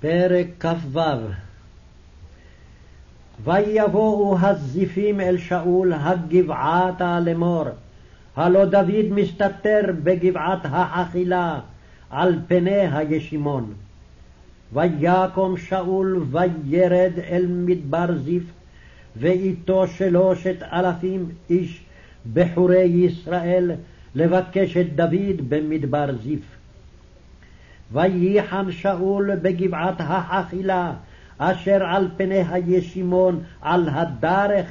פרק כ"ו ויבואו הזיפים אל שאול הגבעתה לאמור, הלא דוד מסתתר בגבעת החכילה על פני הישימון. ויקום שאול וירד אל מדבר זיף, ואיתו שלושת אלפים איש בחורי ישראל לבקש את דוד במדבר זיף. וייחן שאול בגבעת החכילה, אשר על פני הישימון על הדרך,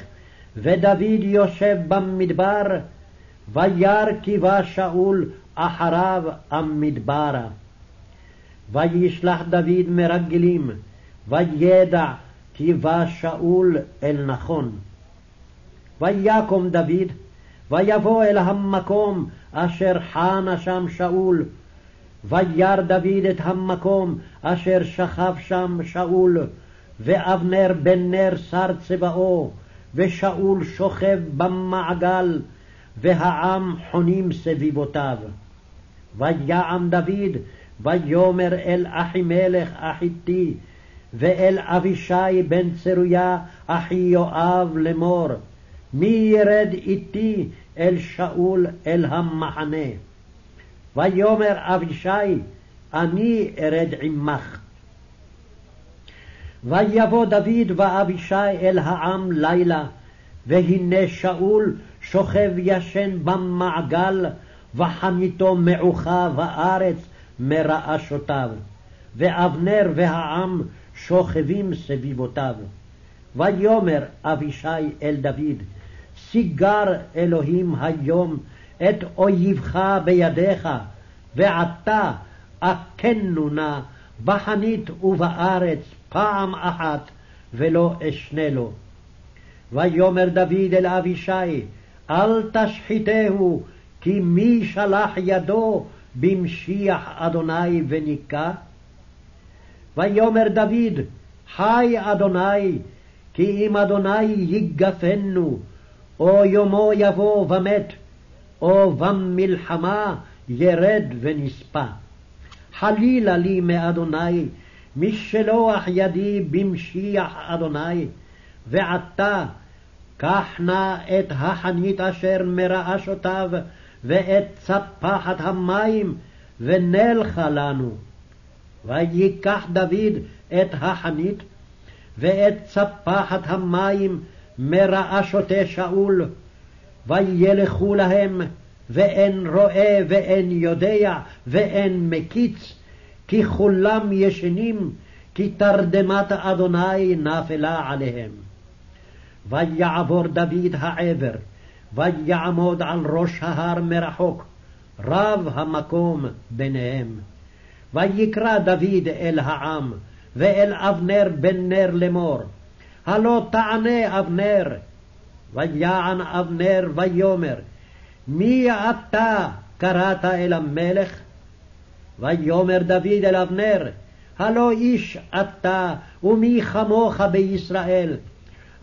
ודוד יושב במדבר, וירא כי בא שאול אחריו המדברה. וישלח דוד מרגלים, וידע כי בא שאול אל נכון. ויקום דוד, ויבוא אל המקום אשר חנה שם שאול, וירא דוד את המקום אשר שכב שם שאול, ואבנר בן נר שר צבאו, ושאול שוכב במעגל, והעם חונים סביבותיו. ויעם דוד, ויאמר אל אחימלך החיתי, ואל אבישי בן צרויה אחי יואב לאמור, מי ירד איתי אל שאול אל המחנה? ויאמר אבישי, אני ארד עמך. ויבוא דוד ואבישי אל העם לילה, והנה שאול שוכב ישן במעגל, וחניתו מעוכה בארץ מרעשותיו, ואבנר והעם שוכבים סביבותיו. ויאמר אבישי אל דוד, סיגר אלוהים היום את אויבך בידיך, ועתה אכנו נא בחנית ובארץ פעם אחת, ולא אשנה לו. ויאמר דוד אל אבישי, אל תשחיתהו, כי מי שלח ידו במשיח אדוני וניקה? ויאמר דוד, חי אדוני, כי אם אדוני יגפנו, או יומו יבוא ומת, או במלחמה ירד ונספה. חלילה לי מאדוני, משלוח ידי במשיח אדוני, ועתה קח נא את החנית אשר מרעשותיו, ואת צפחת המים, ונלכה לנו. ויקח דוד את החנית, ואת צפחת המים מרעשותי שאול, וילכו להם, ואין רואה ואין יודע ואין מקיץ, כי כולם ישנים, כי תרדמת אדוני נפלה עליהם. ויעבור דוד העבר, ויעמוד על ראש ההר מרחוק, רב המקום ביניהם. ויקרא דוד אל העם, ואל אבנר בן נר לאמור, הלא תענה אבנר. ויען אבנר ויאמר, מי אתה קראת אל המלך? ויאמר דוד אל אבנר, הלא איש אתה, ומי כמוך בישראל?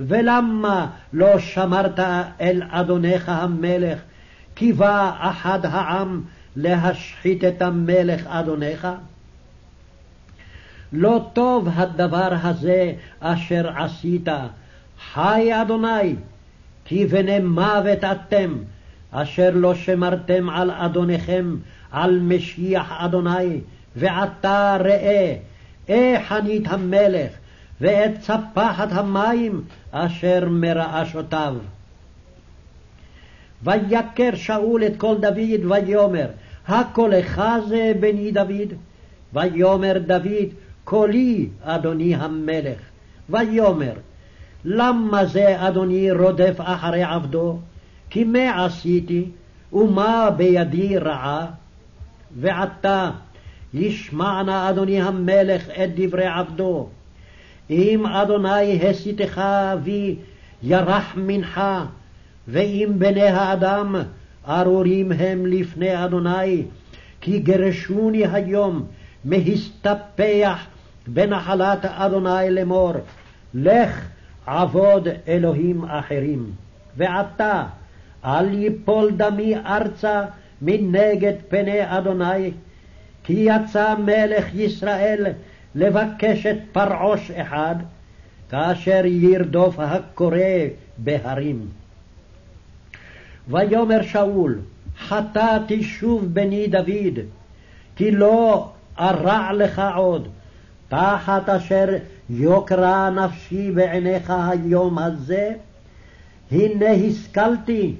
ולמה לא שמרת אל אדונך המלך, כי בא אחד העם להשחית את המלך אדונך? לא טוב הדבר הזה אשר עשית, חי אדוני, כי בני מוות אתם, אשר לא שמרתם על אדוניכם, על משיח אדוני, ועתה ראה, איך חנית המלך, ואת צפחת המים אשר מרעשותיו. ויכר שאול את כל דוד, ויאמר, הקולך זה בני דוד? ויאמר דוד, קולי, אדוני המלך. ויאמר, למה זה אדוני רודף אחרי עבדו? כי מה עשיתי, ומה בידי רעה? ועתה ישמע נא אדוני המלך את דברי עבדו. אם אדוני הסיתך בי ירח מנחה, ואם בני האדם ארורים הם לפני אדוני, כי גרשוני היום מהסתפח בנחלת אדוני לאמור, לך עבוד אלוהים אחרים. ועתה אל יפול דמי ארצה מנגד פני אדוני, כי יצא מלך ישראל לבקש את פרעוש אחד, כאשר ירדוף הקורא בהרים. ויאמר שאול, חטאתי שוב בני דוד, כי לא ארע לך עוד, תחת אשר יוקרה נפשי בעיניך היום הזה, הנה השכלתי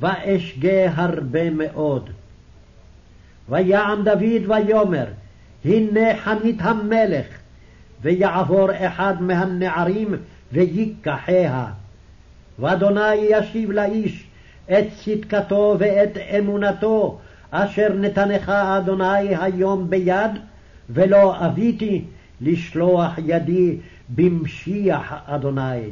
ואשגה הרבה מאוד. ויען דוד ויאמר, הנה חנית המלך, ויעבור אחד מהנערים ויקחיה. ואדוני ישיב לאיש את צדקתו ואת אמונתו, אשר נתנך אדוני היום ביד, ולא אביתי לשלוח ידי במשיח אדוני.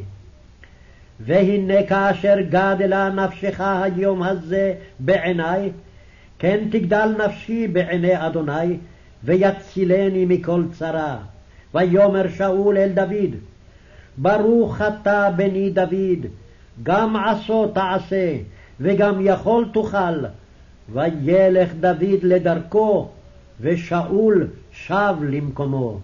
והנה כאשר גדלה נפשך היום הזה בעיני, כן תגדל נפשי בעיני אדוני, ויצילני מכל צרה. ויאמר שאול אל דוד, ברוך אתה בני דוד, גם עשו תעשה, וגם יכול תוכל. וילך דוד לדרכו, ושאול שב למקומו.